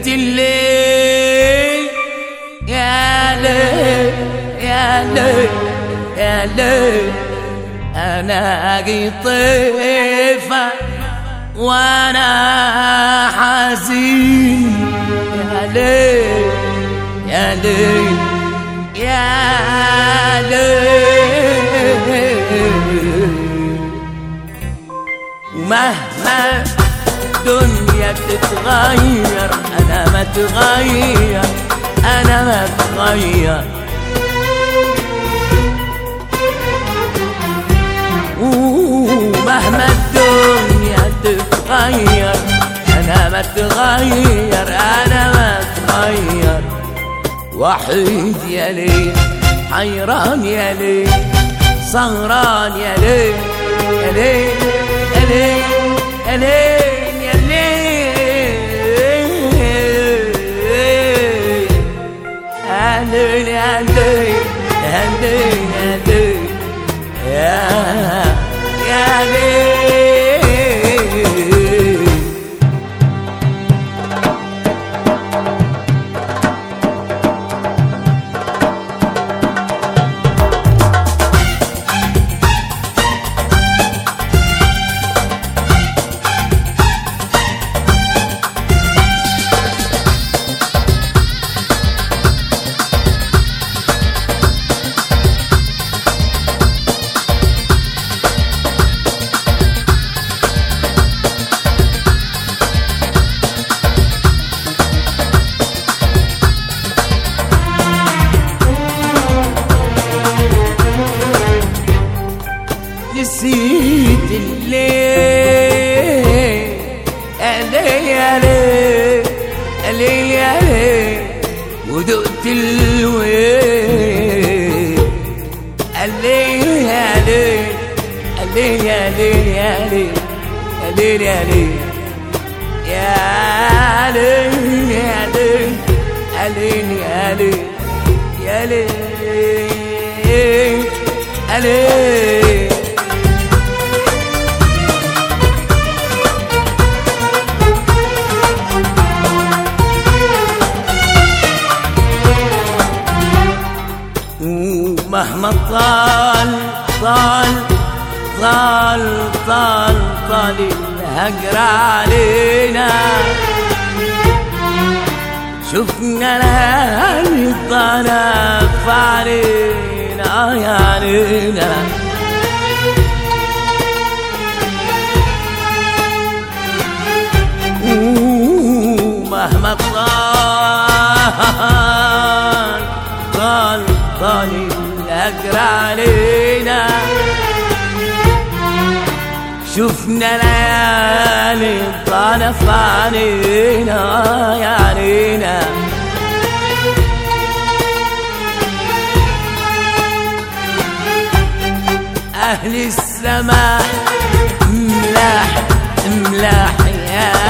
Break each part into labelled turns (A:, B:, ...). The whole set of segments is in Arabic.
A: سهرت الليل. يا ليل يا ليل يا ليل. أنا قطيفة وأنا حزين. يا ليل يا ليل يا ليل. ومهما الدنيا بتتغير أنا ما اتغير أنا ما اتغير ومهما الدنيا تتغير أنا ما اتغير أنا ما اتغير وحيد يا ليل حيران يا ليل سهران يا ليل يا ليل يا ليل يا ليل đời an đời an đời an đời yeah yeah. الويل الليل يا ليل الليل يا ليل يا ليل الليل يا ليل يا ليل يا ليل الليل يا ليل يا ليل يا ليل طال طال طال طال طال الهجر علينا. شفنا ليالي طرف علينا يا علينا ومهما علينا. شفنا ليالي طرف علينا يا علينا. أهل السماء ملاح ملاح يا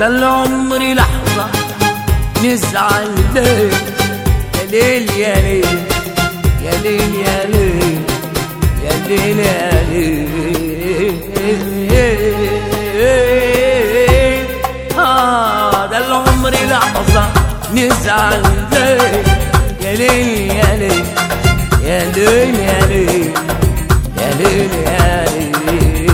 A: ده العمر لحظة نزعل ليه؟ يا ليل يا ليل يا ليل يا ليل يا ليل يا ليل. آه ده العمر لحظة نزعل ليه؟ يا ليل يا ليل يا ليل يا ليل يا ليل يا ليل.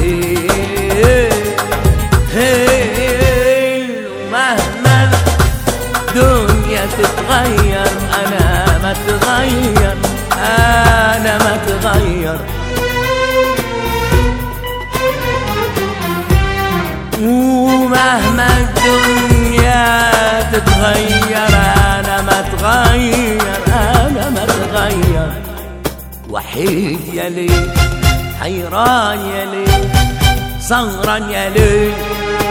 A: تتغير أنا ما تغير أنا ما تغير. ومهما الدنيا تتغير أنا ما تغير أنا ما تغير. وحيد يا ليل حيران يا ليل صغرا ليل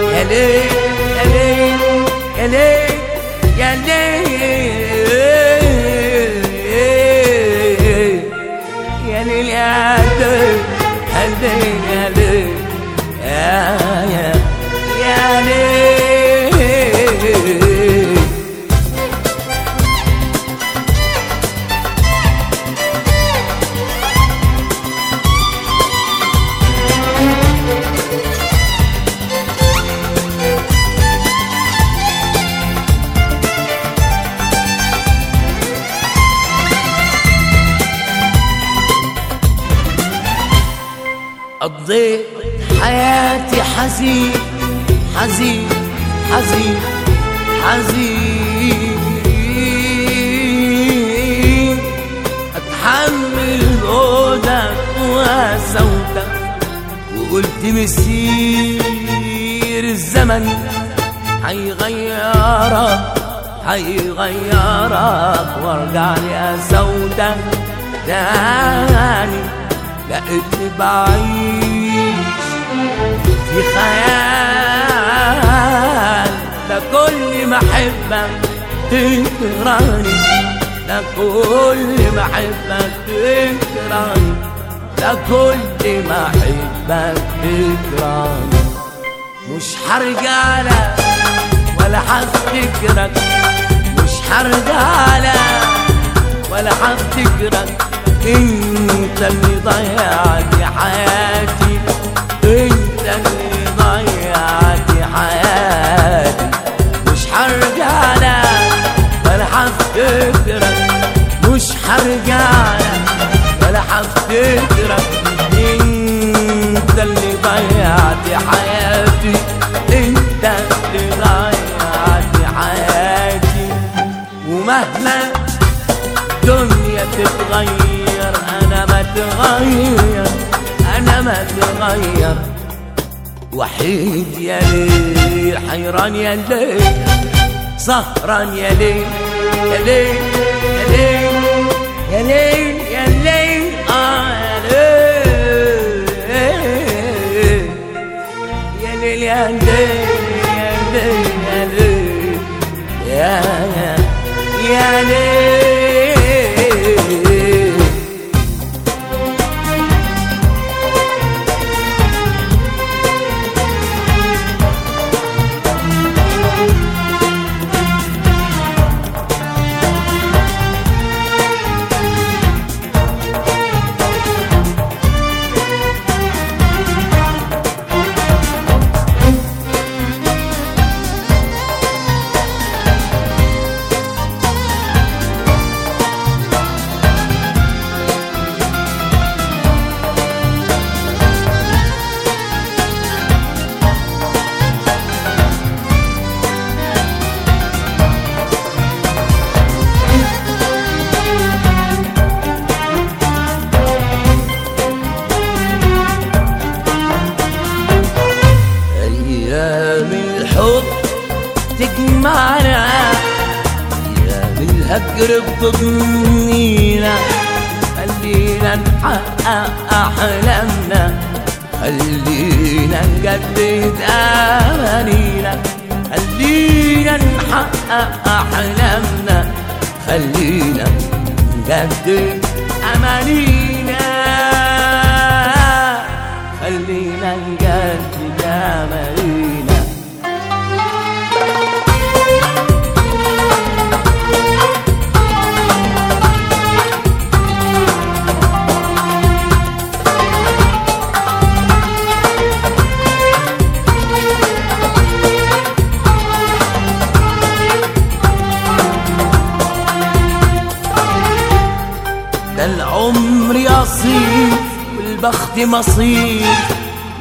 A: يا ليل يا ليل يا ليل يا ليل يا ليل يا ليل يا ليل قلبي حزين حزين حزين حزين أتحمل هدك وسودك وقلت مسير الزمن هيغيرك هيغيرك وارجع لأسودك تاني. لقيتني بعيد في خيال ده كل ما احبك تكرهني ده كل ما احبك تكرهني ده كل ما احبك تكرهني. مش هرجع لك ولا هفتكرك مش هرجع لك ولا هفتكرك إنت اللي ضيعت حياتي. هفتكرك مش هرجع لك ولا هفتكرك انت اللي ضيعت حياتي انت اللي ضيعت حياتي. ومهما الدنيا تتغير أنا ما تغير أنا ما تغير. وحيد يا ليل حيران يا ليل سهران يا ليل. يا ليل يا ليل يا ليل يا ليل آه يا ليل يا ليل يا ليل يا ليل يا ليل الهجر بتضنينا خلينا نحقق أحلامنا. خلينا نجدد أمانينا. خلينا نحقق أحلامنا. خلينا نجدد أمانينا. خلينا نجدد والبخت مصير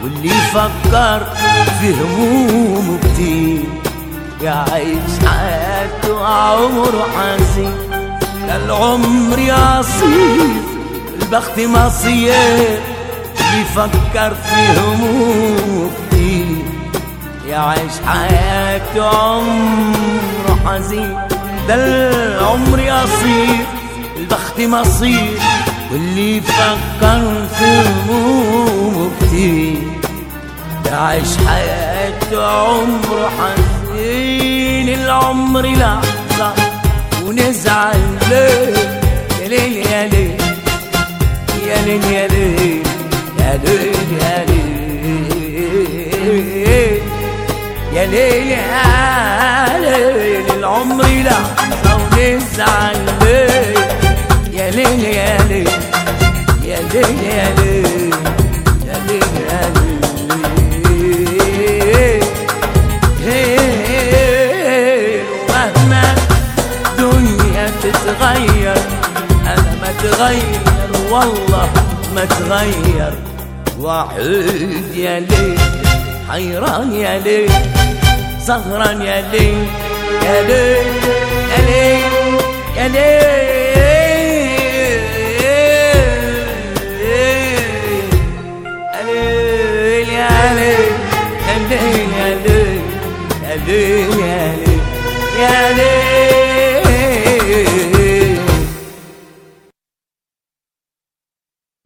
A: واللي يفكر في همومه كتير. يعيش حياته عمره حزين. ده العمر يصير البخت مصير اللي يفكر في همومه كتير. يعيش حياته عمره حزين. ده العمر يصير البخت مصير واللي يفكر في همومه كتير عايش حياته عمره حزين العمر لحظة ونزعل ليه؟ يا ليل يا ليل يا ليل يا ليل يا ليل يا ليل يا ليل يا ليل العمر لحظة ونزعل ليه؟ يا ليل يا ليل يا ليل يا ليل يا ليل يا ليل ومهما الدنيا تتغير أنا ما تغير والله ما تغير وحيد يا ليل حيران يا ليل سهران يا ليل يا ليل يا ليل يا ليل